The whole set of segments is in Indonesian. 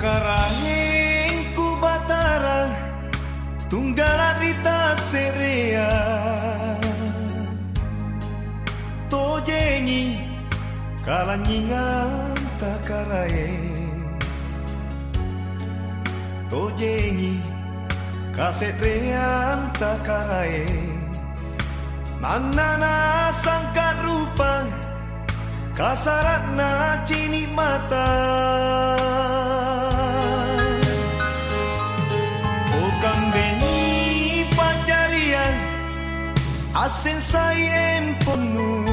Karanging ku batara tunggal rita seria. Tojengi Kalanyingan takarae. Tojengi Kasetrean takarae. Manana sangka rupa Kasarat na cini mata. Asin sayem penuh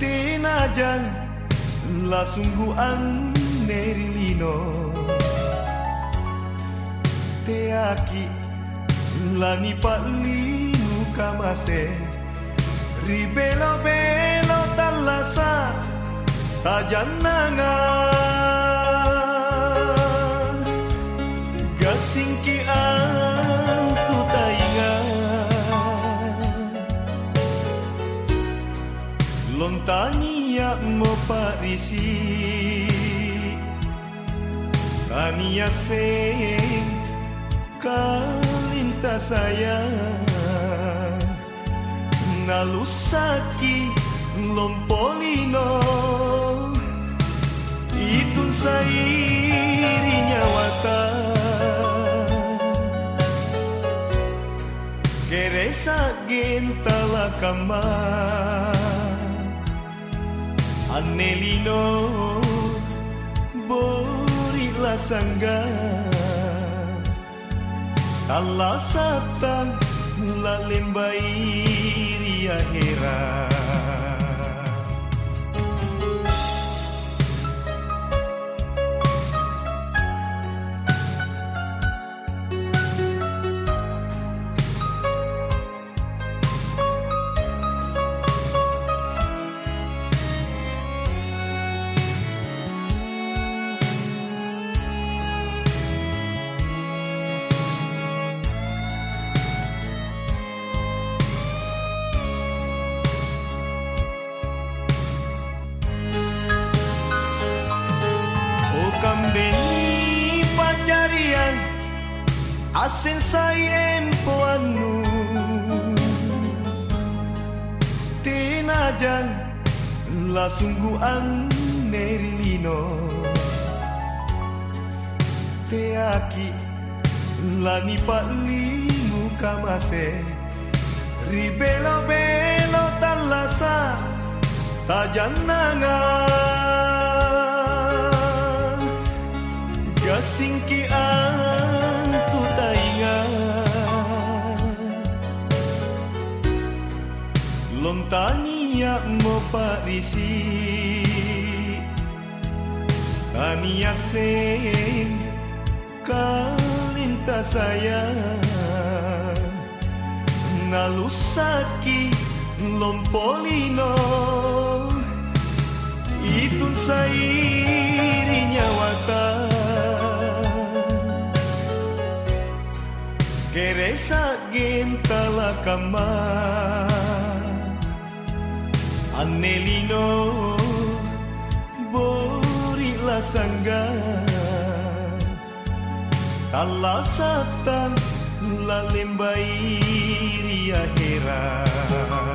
Tinajan la sungguhan nerilino Teaki lani palinu kamase. Ribelo belo talasa tajananga Gasingki Lontania mo parisi Tania sing kalinta sayang. Nalusaki lompolino. Itun sairi nyawata keresa gentala kama anelino borila sangga. Alasatan la lembai akhirah kambing asin sayem poanu tinajan la sungguhan nerilino teaki lani palinu kamase. Ribelo belo talasa tajanangan Lom tania mo parisi Tania sen kalinta sayang Nalusaki lompolino. Itun sairi nyawata Keresa gentala kama Anelino borila sangga. Talasatan la lembai ria hera